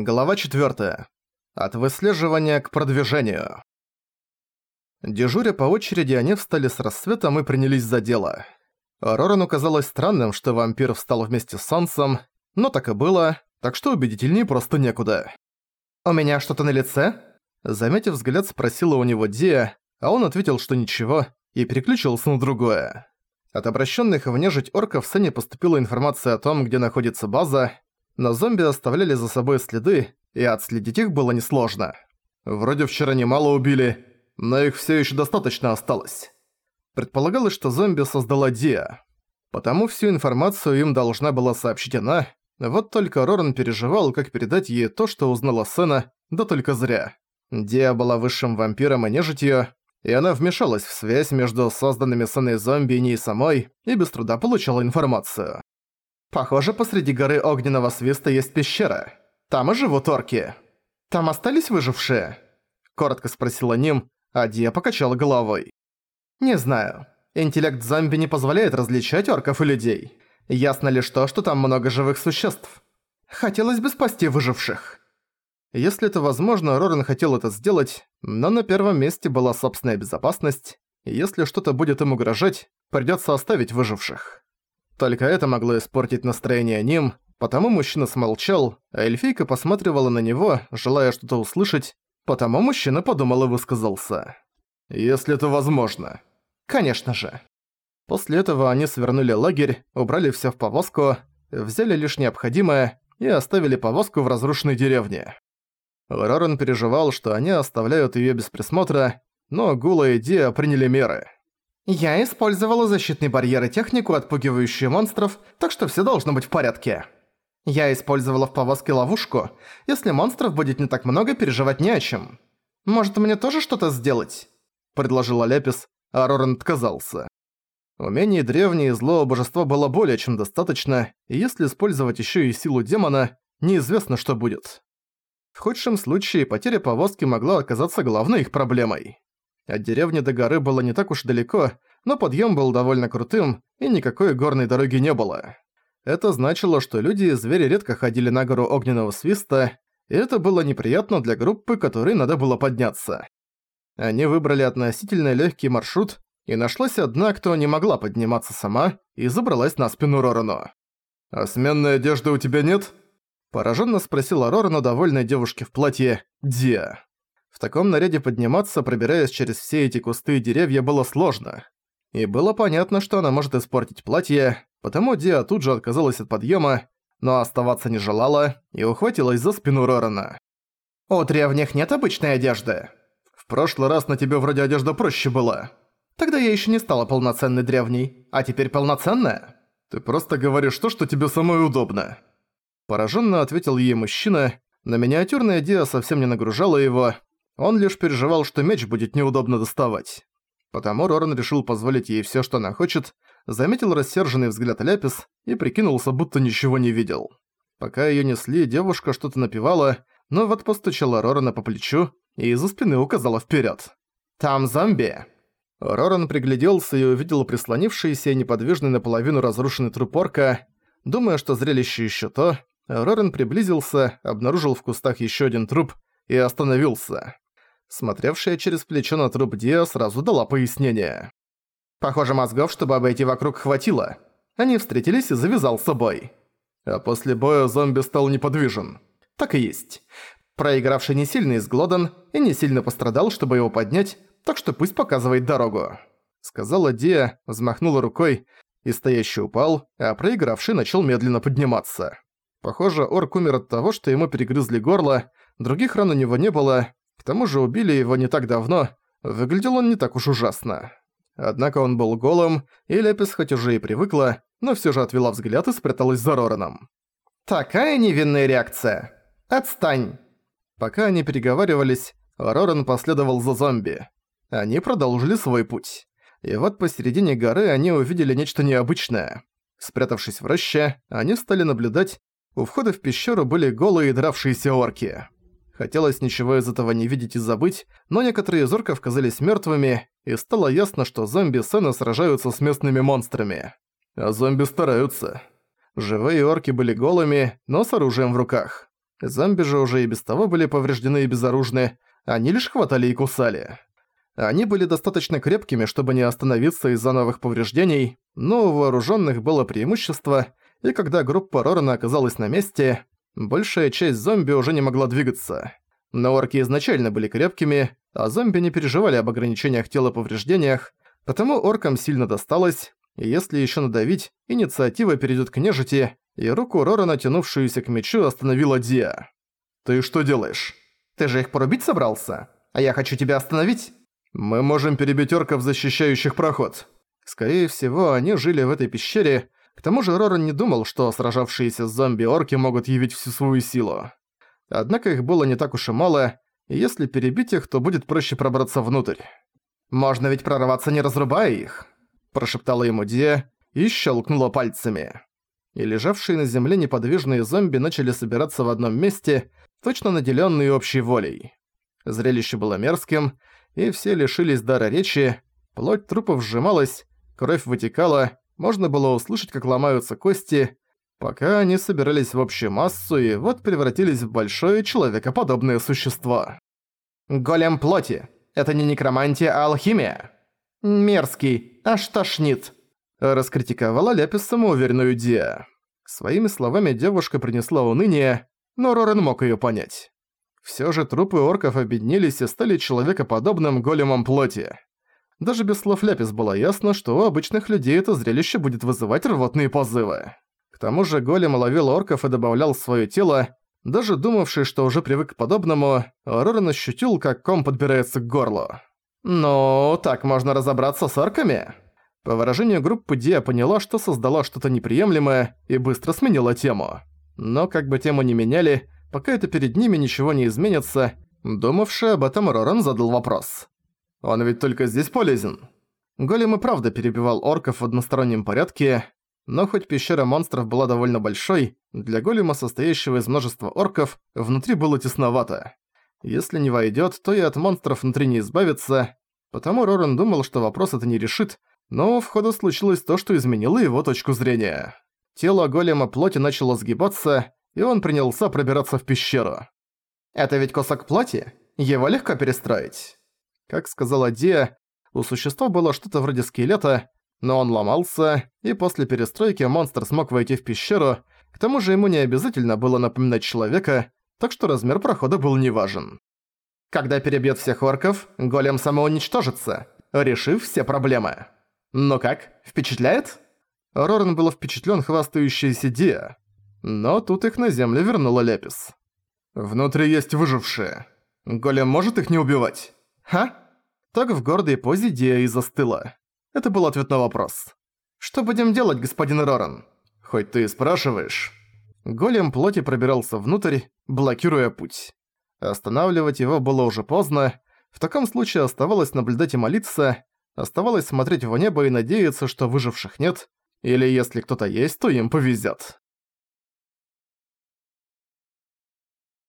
Глава 4. От выслеживания к продвижению. Дежуря по очереди, они встали с рассветом и принялись за дело. Рорану казалось странным, что вампир встал вместе с солнцем, но так и было, так что убедительнее просто некуда. «У меня что-то на лице?» Заметив взгляд, спросила у него Дия, а он ответил, что ничего, и переключился на другое. От обращенных в нежить орков сцене поступила информация о том, где находится база, но зомби оставляли за собой следы, и отследить их было несложно. Вроде вчера немало убили, но их все еще достаточно осталось. Предполагалось, что зомби создала Диа. Потому всю информацию им должна была сообщить она, вот только Роран переживал, как передать ей то, что узнала Сена, да только зря. Диа была высшим вампиром и нежитью, и она вмешалась в связь между созданными Сеной зомби и ней самой, и без труда получала информацию. Похоже, посреди горы Огненного Свиста есть пещера. Там и живут орки. Там остались выжившие?» Коротко спросила Ним, а Дия покачала головой. «Не знаю. Интеллект зомби не позволяет различать орков и людей. Ясно лишь то, что там много живых существ. Хотелось бы спасти выживших». Если это возможно, Рорен хотел это сделать, но на первом месте была собственная безопасность, и если что-то будет им угрожать, придётся оставить выживших. Только это могло испортить настроение ним, потому мужчина смолчал, а эльфийка посматривала на него, желая что-то услышать, потому мужчина подумал и высказался. «Если это возможно». «Конечно же». После этого они свернули лагерь, убрали всё в повозку, взяли лишь необходимое и оставили повозку в разрушенной деревне. Рорен переживал, что они оставляют её без присмотра, но Гула и Диа приняли меры. Я использовала защитный барьер и технику, отпугивающую монстров, так что все должно быть в порядке. Я использовала в повозке ловушку. Если монстров будет не так много, переживать не о чем. Может, мне тоже что-то сделать?» Предложила Лепис, а Роран отказался. Умений древней злого божества было более чем достаточно, и если использовать еще и силу демона, неизвестно, что будет. В худшем случае потеря повозки могла оказаться главной их проблемой. От деревни до горы было не так уж далеко, но подъем был довольно крутым, и никакой горной дороги не было. Это значило, что люди и звери редко ходили на гору огненного свиста, и это было неприятно для группы, которой надо было подняться. Они выбрали относительно легкий маршрут, и нашлась одна, кто не могла подниматься сама, и забралась на спину Рорану. «А сменной одежды у тебя нет?» Пораженно спросила Рорану довольной девушке в платье «Диа». В таком наряде подниматься, пробираясь через все эти кусты и деревья, было сложно. И было понятно, что она может испортить платье, потому Диа тут же отказалась от подъема, но оставаться не желала и ухватилась за спину Рорана. «У древних нет обычной одежды?» «В прошлый раз на тебе вроде одежда проще была». «Тогда я еще не стала полноценной древней, а теперь полноценная?» «Ты просто говоришь то, что тебе самое удобно». Пораженно ответил ей мужчина, но миниатюрная Диа совсем не нагружала его, он лишь переживал, что меч будет неудобно доставать. Потому Роран решил позволить ей всё, что она хочет, заметил рассерженный взгляд Ляпис и прикинулся, будто ничего не видел. Пока её несли, девушка что-то напевала, но вот постучала Рорана по плечу и из-за спины указала вперёд. «Там зомби!» Роран пригляделся и увидел прислонившийся и неподвижный наполовину разрушенный труп орка. Думая, что зрелище ещё то, Роран приблизился, обнаружил в кустах ещё один труп и остановился смотревшая через плечо на труп Диа, сразу дала пояснение. Похоже, мозгов, чтобы обойти вокруг, хватило. Они встретились и завязал с собой. А после боя зомби стал неподвижен. Так и есть. Проигравший не сильно изглодан и не сильно пострадал, чтобы его поднять, так что пусть показывает дорогу. Сказала Диа, взмахнула рукой, и стоящий упал, а проигравший начал медленно подниматься. Похоже, орк умер от того, что ему перегрызли горло, других ран у него не было, тому же убили его не так давно, выглядел он не так уж ужасно. Однако он был голым, и Лепис хоть уже и привыкла, но всё же отвела взгляд и спряталась за Рораном. «Такая невинная реакция! Отстань!» Пока они переговаривались, Роран последовал за зомби. Они продолжили свой путь. И вот посередине горы они увидели нечто необычное. Спрятавшись в роще, они стали наблюдать, у входа в пещеру были голые дравшиеся орки. Хотелось ничего из этого не видеть и забыть, но некоторые из орков казались мертвыми, и стало ясно, что зомби Сэна сражаются с местными монстрами. А зомби стараются. Живые орки были голыми, но с оружием в руках. Зомби же уже и без того были повреждены и безоружны, они лишь хватали и кусали. Они были достаточно крепкими, чтобы не остановиться из-за новых повреждений, но у вооруженных было преимущество, и когда группа Рорана оказалась на месте, большая часть зомби уже не могла двигаться. Но орки изначально были крепкими, а зомби не переживали об ограничениях тела повреждениях, потому оркам сильно досталось, и если еще надавить, инициатива перейдет к нежити, и руку Рорана, тянувшуюся к мечу, остановила Диа. «Ты что делаешь?» «Ты же их порубить собрался? А я хочу тебя остановить?» «Мы можем перебить орков, защищающих проход». Скорее всего, они жили в этой пещере, к тому же Роран не думал, что сражавшиеся с зомби-орки могут явить всю свою силу. Однако их было не так уж и мало, и если перебить их, то будет проще пробраться внутрь. «Можно ведь прорваться, не разрубая их», – прошептала ему Дия и щелкнула пальцами и лежавшие на земле неподвижные зомби начали собираться в одном месте, точно наделенные общей волей. Зрелище было мерзким, и все лишились дара речи, плоть трупов сжималась, кровь вытекала, можно было услышать, как ломаются кости, пока они собирались в общую массу и вот превратились в большое человекоподобное существо. «Голем плоти. Это не некромантия, а алхимия. Мерзкий, аж тошнит», раскритиковала Ляпис самоуверенную Диа. Своими словами девушка принесла уныние, но Рорен мог её понять. Всё же трупы орков объединились и стали человекоподобным големом плоти. Даже без слов Ляпис было ясно, что у обычных людей это зрелище будет вызывать рвотные позывы. К тому же голем ловил орков и добавлял в своё тело, даже думавший, что уже привык к подобному, Рорен ощутил, как ком подбирается к горлу. «Ну, так можно разобраться с орками?» По выражению группы Диа поняла, что создала что-то неприемлемое и быстро сменила тему. Но как бы тему не меняли, пока это перед ними ничего не изменится, думавший об этом Роран задал вопрос. «Он ведь только здесь полезен». Голем и правда перебивал орков в одностороннем порядке, но хоть пещера монстров была довольно большой, для голема, состоящего из множества орков, внутри было тесновато. Если не войдёт, то и от монстров внутри не избавиться, потому Роран думал, что вопрос это не решит, но в ходу случилось то, что изменило его точку зрения. Тело голема плоти начало сгибаться, и он принялся пробираться в пещеру. «Это ведь кусок плоти? Его легко перестроить». Как сказала Диа, у существа было что-то вроде скелета, но он ломался, и после перестройки монстр смог войти в пещеру, к тому же ему не обязательно было напоминать человека, так что размер прохода был неважен. Когда перебьет всех орков, голем самоуничтожится, решив все проблемы. «Ну как, впечатляет?» Роран был впечатлен хвастающейся Диа. Но тут их на землю вернула Лепис. «Внутри есть выжившие. Голем может их не убивать?» «Ха?» Так в гордой позе Диа и застыла. Это был ответ на вопрос. «Что будем делать, господин Роран?» «Хоть ты и спрашиваешь». Голем плоти пробирался внутрь, блокируя путь. Останавливать его было уже поздно, в таком случае оставалось наблюдать и молиться, Оставалось смотреть в небо и надеяться, что выживших нет, или если кто-то есть, то им повезет.